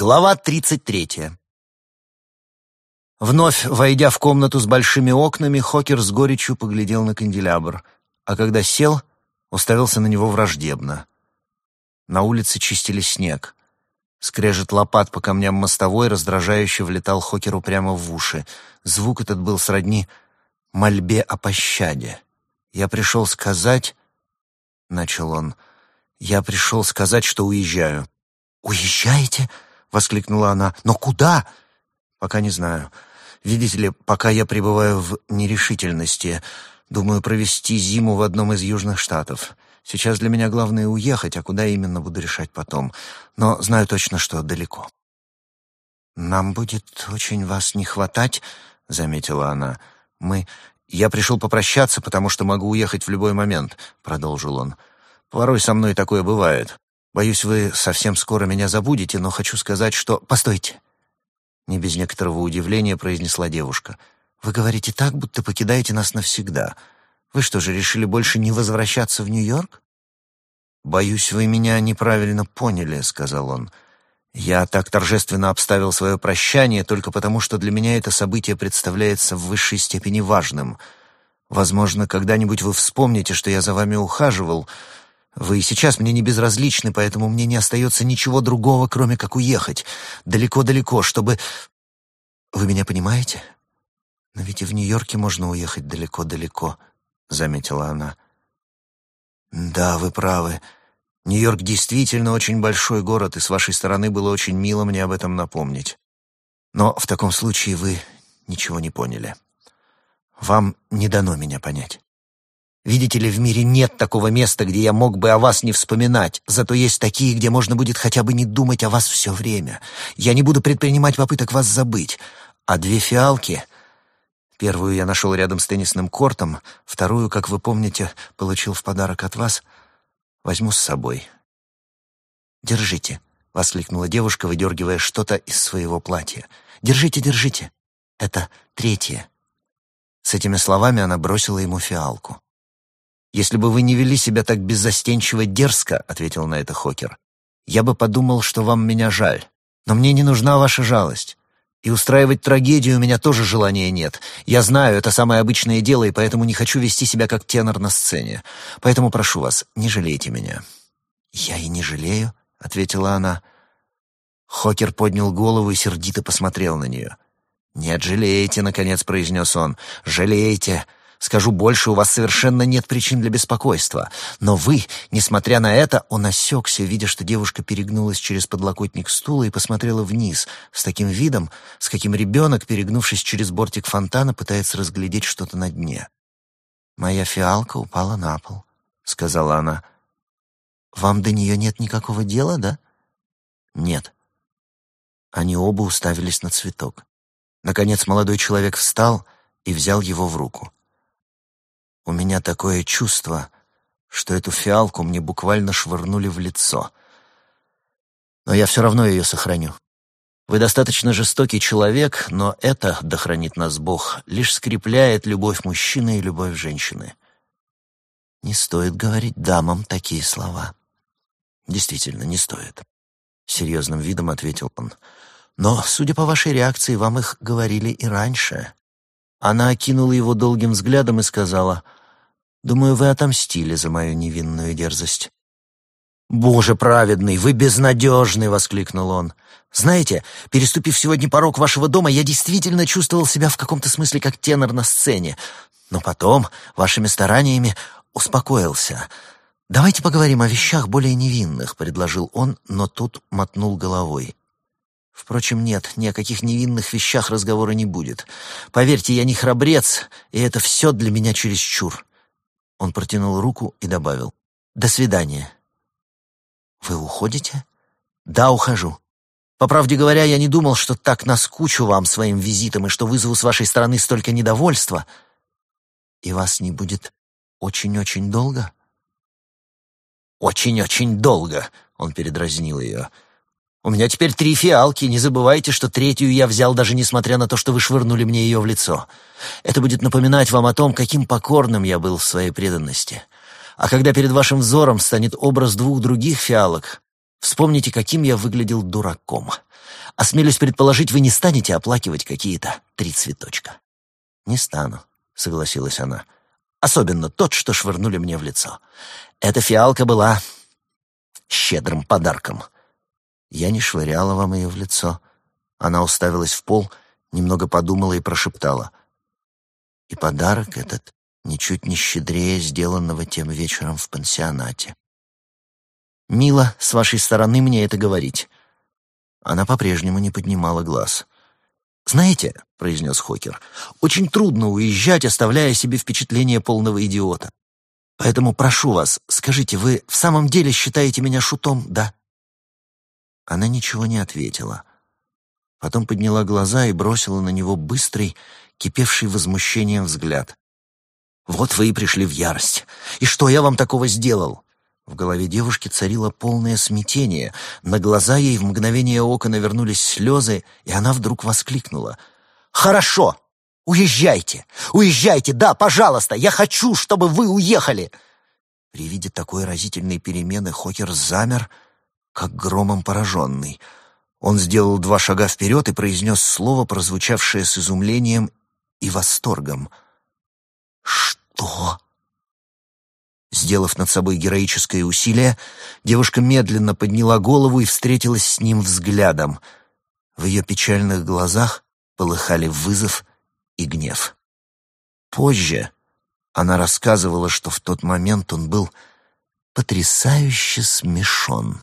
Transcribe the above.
Глава тридцать третья. Вновь, войдя в комнату с большими окнами, Хокер с горечью поглядел на канделябр, а когда сел, уставился на него враждебно. На улице чистили снег. Скрежет лопат по камням мостовой раздражающе влетал Хокеру прямо в уши. Звук этот был сродни мольбе о пощаде. «Я пришел сказать...» — начал он. «Я пришел сказать, что уезжаю». «Уезжаете?» — воскликнула она. «Но куда?» «Пока не знаю. Видите ли, пока я пребываю в нерешительности. Думаю провести зиму в одном из южных штатов. Сейчас для меня главное уехать, а куда именно буду решать потом. Но знаю точно, что далеко». «Нам будет очень вас не хватать», — заметила она. «Мы... Я пришел попрощаться, потому что могу уехать в любой момент», — продолжил он. «Порой со мной такое бывает. Боюсь, вы совсем скоро меня забудете, но хочу сказать, что... Постойте!» Не без некоторого удивления произнесла девушка. «Вы говорите так, будто покидаете нас навсегда. Вы что же, решили больше не возвращаться в Нью-Йорк?» «Боюсь, вы меня неправильно поняли», — сказал он. «Я так торжественно обставил свое прощание только потому, что для меня это событие представляется в высшей степени важным. Возможно, когда-нибудь вы вспомните, что я за вами ухаживал, вы сейчас мне не безразличны, поэтому мне не остается ничего другого, кроме как уехать. Далеко-далеко, чтобы... Вы меня понимаете? Но ведь и в Нью-Йорке можно уехать далеко-далеко, — заметила она. Да, вы правы. Нью-Йорк действительно очень большой город, и с вашей стороны было очень мило мне об этом напомнить. Но в таком случае вы ничего не поняли. Вам не дано меня понять. Видите ли, в мире нет такого места, где я мог бы о вас не вспоминать, зато есть такие, где можно будет хотя бы не думать о вас все время. Я не буду предпринимать попыток вас забыть. А две фиалки... Первую я нашел рядом с теннисным кортом, вторую, как вы помните, получил в подарок от вас. Возьму с собой. «Держите», — воскликнула девушка, выдергивая что-то из своего платья. «Держите, держите. Это третье». С этими словами она бросила ему фиалку. «Если бы вы не вели себя так беззастенчиво дерзко», — ответил на это Хокер, «я бы подумал, что вам меня жаль. Но мне не нужна ваша жалость. И устраивать трагедию у меня тоже желания нет. Я знаю, это самое обычное дело, и поэтому не хочу вести себя как тенор на сцене. Поэтому прошу вас, не жалейте меня». «Я и не жалею», — ответила она. Хокер поднял голову и сердито посмотрел на нее. «Нет, жалеете», — наконец произнес он. «Жалеете. Скажу больше, у вас совершенно нет причин для беспокойства. Но вы, несмотря на это, он осекся, видя, что девушка перегнулась через подлокотник стула и посмотрела вниз, с таким видом, с каким ребенок, перегнувшись через бортик фонтана, пытается разглядеть что-то на дне. «Моя фиалка упала на пол», — сказала она. «Вам до нее нет никакого дела, да?» «Нет». Они оба уставились на цветок. Наконец молодой человек встал и взял его в руку. У меня такое чувство, что эту фиалку мне буквально швырнули в лицо. Но я все равно ее сохраню. Вы достаточно жестокий человек, но это, да хранит нас Бог, лишь скрепляет любовь мужчины и любовь женщины. Не стоит говорить дамам такие слова. Действительно, не стоит. Серьезным видом ответил он. Но, судя по вашей реакции, вам их говорили и раньше. Она окинула его долгим взглядом и сказала — Думаю, вы отомстили за мою невинную дерзость». «Боже праведный, вы безнадежный!» — воскликнул он. «Знаете, переступив сегодня порог вашего дома, я действительно чувствовал себя в каком-то смысле как тенор на сцене. Но потом, вашими стараниями, успокоился. Давайте поговорим о вещах более невинных», — предложил он, но тут мотнул головой. Впрочем, нет, ни о каких невинных вещах разговора не будет. Поверьте, я не храбрец, и это все для меня чересчур. Он протянул руку и добавил. «До свидания». «Вы уходите?» «Да, ухожу. По правде говоря, я не думал, что так наскучу вам своим визитом и что вызову с вашей стороны столько недовольства. И вас не будет очень-очень долго?» «Очень-очень долго», — он передразнил ее. У меня теперь три фиалки, не забывайте, что третью я взял, даже несмотря на то, что вы швырнули мне ее в лицо. Это будет напоминать вам о том, каким покорным я был в своей преданности. А когда перед вашим взором станет образ двух других фиалок, Вспомните, каким я выглядел дураком. Осмелюсь предположить, вы не станете оплакивать какие-то три цветочка. Не стану, согласилась она. Особенно тот, что швырнули мне в лицо. Эта фиалка была щедрым подарком. Я не швыряла вам ее в лицо. Она уставилась в пол, немного подумала и прошептала. И подарок этот ничуть не щедрее сделанного тем вечером в пансионате. «Мило с вашей стороны мне это говорить». Она по-прежнему не поднимала глаз. «Знаете», — произнес Хокер, — «очень трудно уезжать, оставляя себе впечатление полного идиота. Поэтому прошу вас, скажите, вы в самом деле считаете меня шутом, да?» Она ничего не ответила. Потом подняла глаза и бросила на него быстрый, кипевший возмущением взгляд. «Вот вы и пришли в ярость. И что я вам такого сделал?» В голове девушки царило полное смятение. На глаза ей в мгновение ока навернулись слезы, и она вдруг воскликнула. «Хорошо! Уезжайте! Уезжайте! Да, пожалуйста! Я хочу, чтобы вы уехали!» При виде такой разительной перемены Хокер замер, как громом пораженный. Он сделал два шага вперед и произнес слово, прозвучавшее с изумлением и восторгом. «Что?» Сделав над собой героическое усилие, девушка медленно подняла голову и встретилась с ним взглядом. В ее печальных глазах полыхали вызов и гнев. Позже она рассказывала, что в тот момент он был потрясающе смешон.